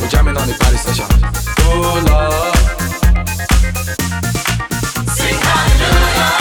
We're jamming on the party session. Oh Lord. Sing hallelujah.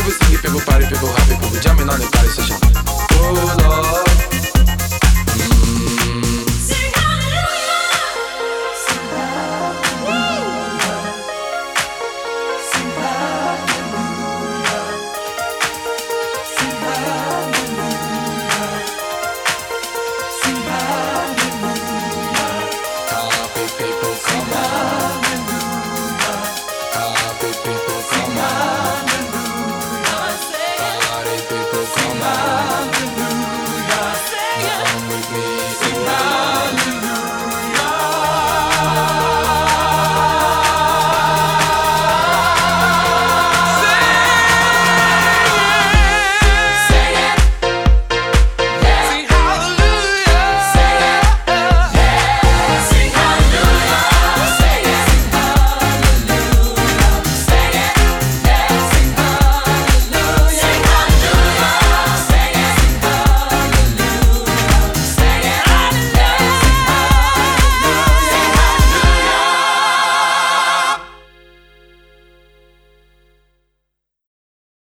people sleep, people party, people happy, people jamming on the party session. Oh Lord.